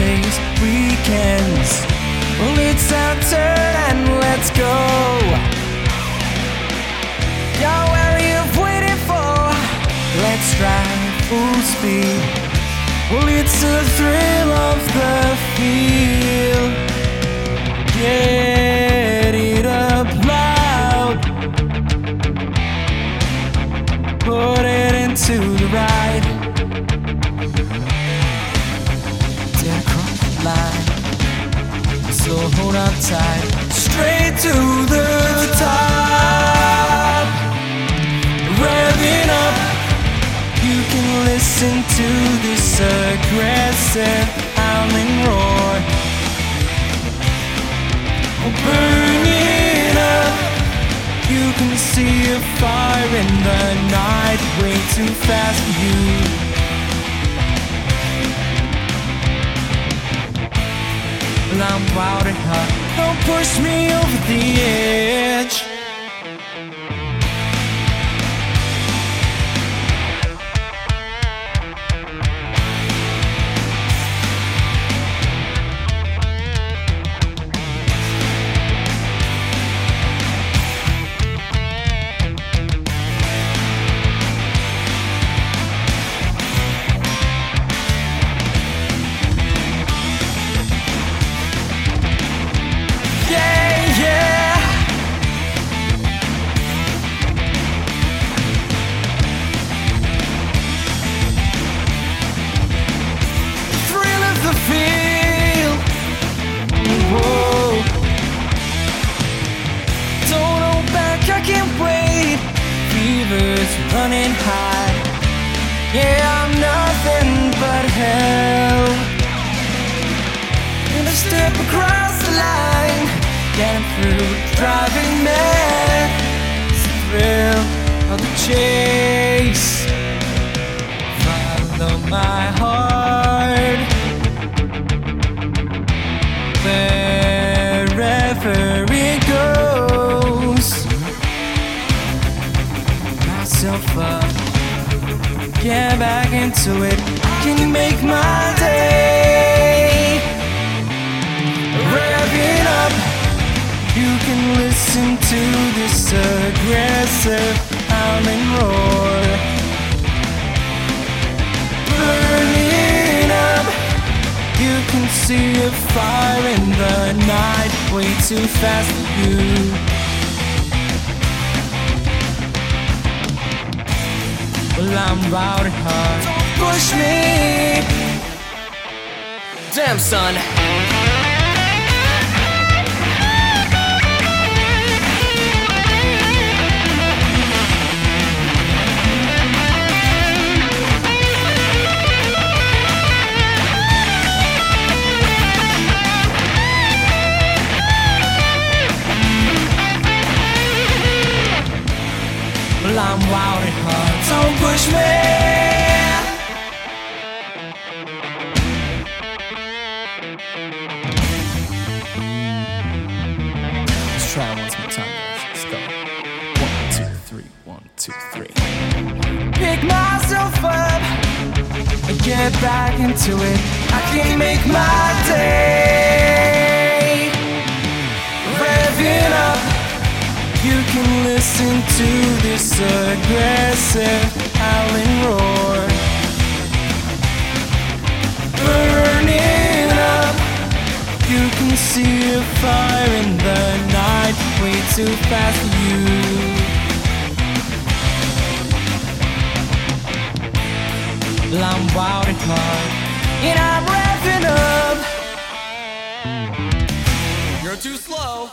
Sundays, weekends. Well, it's our turn and let's go. Yeah, well, you've waited for. Let's drive full speed. Well, it's the thrill of the feel. Get it up loud. Put it into the ride. Line. So hold on tight. Straight to the top. Revving up. You can listen to this aggressive howling roar. Burning up. You can see a fire in the night, way too fast for you. I'm wild at heart. Don't push me over the edge. Fever's running high. Yeah, I'm nothing but hell. And I step across the line, getting through, driving mad. Thrill of the chase. Follow my heart Myself up, get back into it. Can you make my day? revving up. You can listen to this aggressive howling roar. Burning up. You can see a fire in the night, way too fast for you. Well, I'm at heart. Don't push me. Damn, son. I'm wild at heart. Don't push me. Let's try it once more time. Let's go. One, two, three. One, two, three. Pick myself up and get back into it. I can make my day. Revving up. You can listen to this aggressive howling roar. Burning up, you can see a fire in the night. Way too fast for you. Well, I'm wild and hard, and I'm revving up. You're too slow.